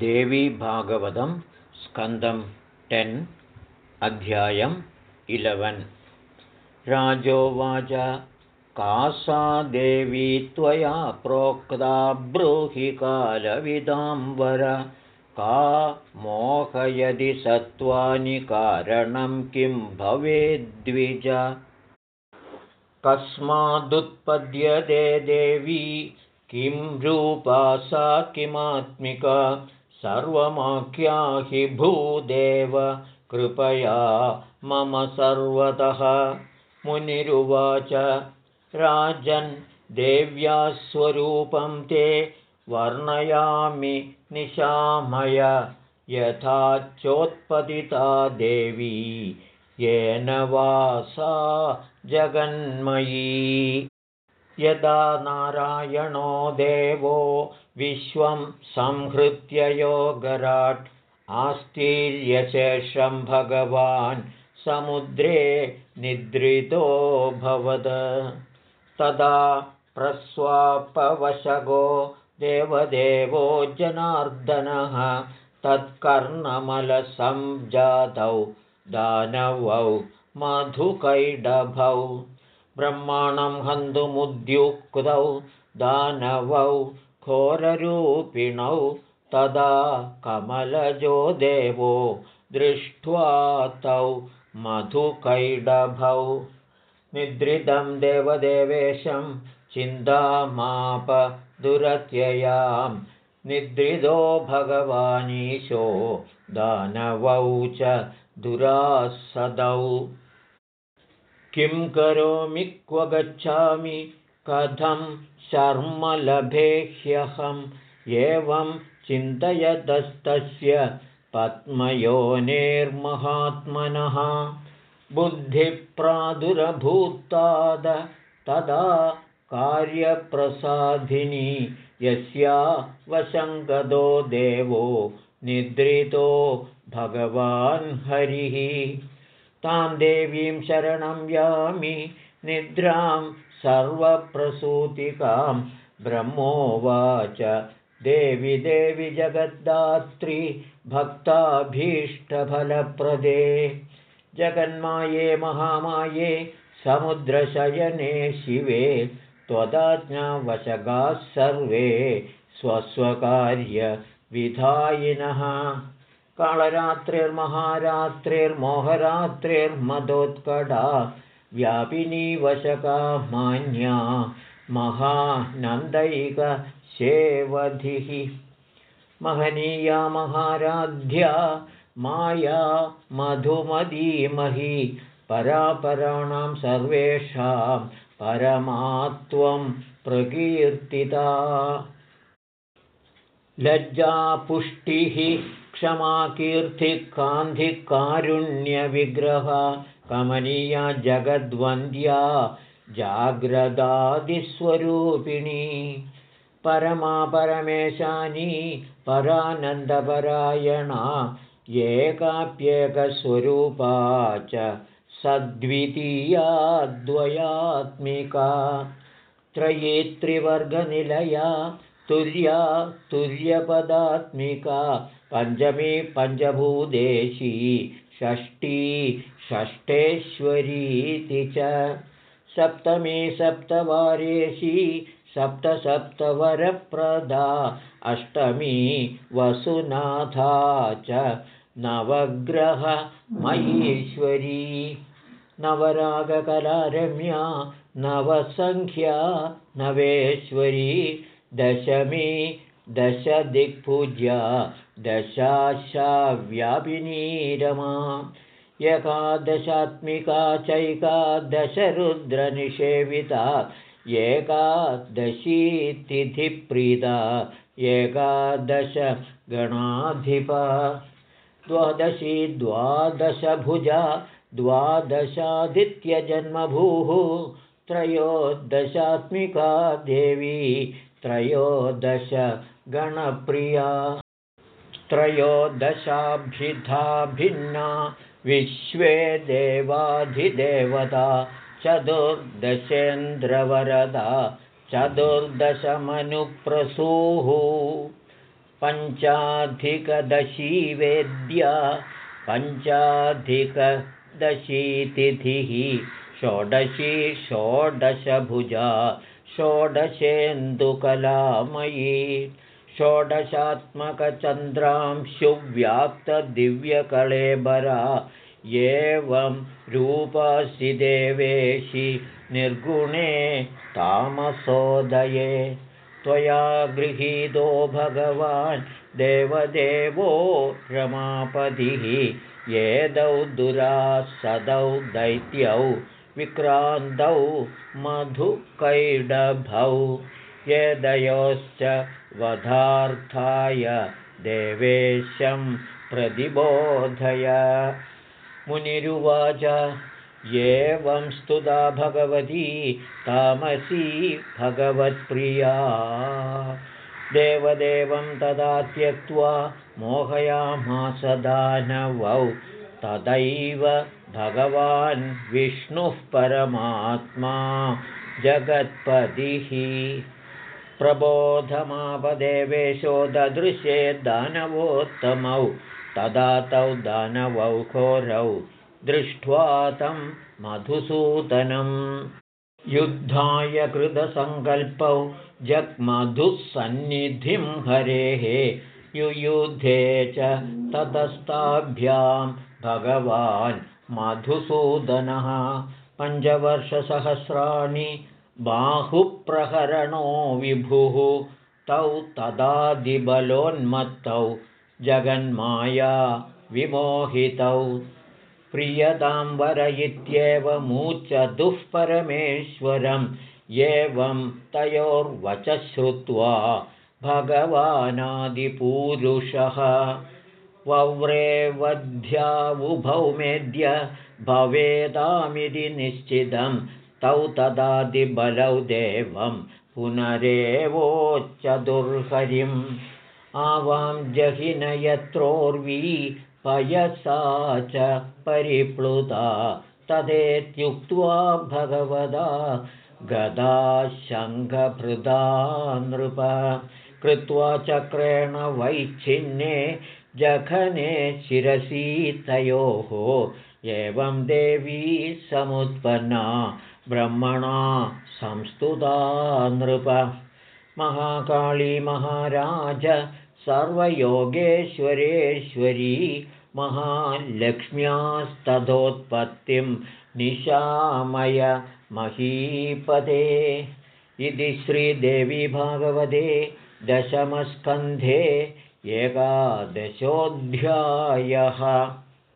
देवीभागवतं स्कन्दं ten अध्यायम् इलवन्। राजोवाच का सा देवी त्वया प्रोक्ता ब्रूहि कालविदाम्बर का मोहयदि सत्त्वानि कारणं किं भवेद्विज? कस्मादुत्पद्यते देवी किं रूपा सा किमात्मिका सर्वमाख्या हि भूदेव कृपया मम सर्वतः। मुनिरुवाच राजन् देव्यास्वरूपं ते वर्णयामि निशामय यथा चोत्पतिता देवी येन वा सा जगन्मयी यदा नारायणो देवो विश्वं संहृत्य योगराट् आस्तीर्यशेषं भगवान् समुद्रे निद्रितोऽभवद तदा प्रस्वापवशगो देवदेवो जनार्दनः तत्कर्णमलसंजातौ दानवौ मधुकैडभौ ब्रह्माणं हन्तुमुद्युक्तौ दानवौ घोररूपिणौ तदा कमलजो देवो दृष्ट्वा तौ मधुकैडभौ। निद्रितं देवदेवेशं चिन्तामाप दुरत्ययां निद्रितो भगवानीशो दानवौ च दुरासदौ किं करोमि क्व गच्छामि? कथं? शर्म लभेह्यहम् एवं चिन्तयतस्तस्य पद्मयोनेर्महात्मनः। बुद्धिप्रादुरभूताद तदा कार्यप्रसादिनी यस्या वशङ्गदो देवो निद्रितो भगवान् हरिः तां देवीं शरणं यामि निद्रां सर्वप्रसूतिकां ब्रह्मोवाच। देवि देवि जगद्धात्री भक्ताभीष्टफलप्रदे। जगन्माये महामाये समुद्रशयने शिवे त्वदाज्ञावशगाः सर्वे स्वस्वकार्यविधायिनः कालरात्रिर्महारात्रिर्मोहरात्रिर्मदोत्कटा व्यापिनी वशका मान्या महानन्दैकशेवधिः महनीया महाराध्या माया मधुमदीमहि परापराणां सर्वेषां परमात्वं प्रकीर्तिता। लज्जापुष्टिः क्षमाकीर्तिकान्धिकारुण्यविग्रह कमनीया जगद्वन्द्या जाग्रदादिस्वरूपिणी परमा परमेशानी परानन्दपरायणा एकाप्येकस्वरूपा च सद्वितीया द्वयात्मिका त्रयीत्रिवर्गनिलया तुर्या तुर्यपदात्मिका पञ्चमी पञ्चभूदेशी षष्ठी षष्ठेश्वरीति च। सप्तमी सप्तवारेशी सप्तसप्तवरप्रदा अष्टमी वसुनाथा च। नवग्रहमहीश्वरी नवरागकलारम्या नवसङ्ख्या नवेश्वरी दशमी दशदिक्पूज्या दशाशाव्यापिनीरमा एकादशात्मिका चैकादशरुद्रनिषेविता। एकादशीतिथिप्रीता। एकादशगणाधिपा। द्वादशी द्वादशभुजा। द्वादशादित्यजन्मभूः। त्रयोदशात्मिका देवी। त्रयोदशगणप्रिया त्रयोदशाभिधा भिन्ना विश्वे देवाधिदेवता चतुर्दशेन्द्रवरदा चतुर्दशमनुप्रसूः पञ्चाधिकदशी वेद्या पञ्चाधिकदशीतिथिः षोडशी षोडशभुजा षोडशेन्दुकलामयी षोडशात्मकचन्द्रांशुव्याप्तदिव्यकळेबरा एवं रूपसि देवेशि निर्गुणे तामसोदये। त्वया गृहीतो भगवान् देवदेवो रमापतिः। येदौ दुरासदौ दैत्यौ विक्रान्तौ मधुकैडभौ यदयोश्च वधार्थाय देवेशं प्रतिबोधय। मुनिरुवाच एवं स्तुता भगवती तामसी भगवत्प्रिया। देवदेवं तदा त्यक्त्वा मोहयामास दानवौ तदैव भगवान् विष्णुः परमात्मा जगत्पतिः प्रबोधमापदेवेशो ददृशे दानवोत्तमौ तदा तौ दानवौ घोरौ दृष्ट्वा तं मधुसूदनं युद्धाय कृतसङ्कल्पौ जग्मधुःसन्निधिं हरेः युयुद्धे च ततस्ताभ्यां भगवान् मधुसूदनः। पञ्चवर्षसहस्राणि बाहुप्रहरणो विभुः तौ तदादिबलोन्मत्तौ जगन्माया विमोहितौ। प्रियदाम्बर परमेश्वरम् एवं तयोर्वच श्रुत्वा भगवानादिपूरुषः। वव्रेवध्यावुभौ मेद्य भवेदामिति निश्चितं तौ तदादिबलौ देवं पुनरेवोच्चदुर्हरिम्। आवां जहिन यत्रोर्वी पयसा च परिप्लुता तदेत्युक्त्वा भगवदा गदा शङ्खभृदा नृप कृत्वा चक्रेण वैच्छिन्ने जघने शिरसि तयोः एवं देवी समुत्पन्ना ब्रह्मणा संस्तुता नृप। महाकाली महाराज सर्वयोगेश्वरेश्वरी महालक्ष्म्यास्तथोत्पत्तिं निशामय महीपदे इति श्रीदेवी भागवते दशमस्कन्धे एकादशोऽध्यायः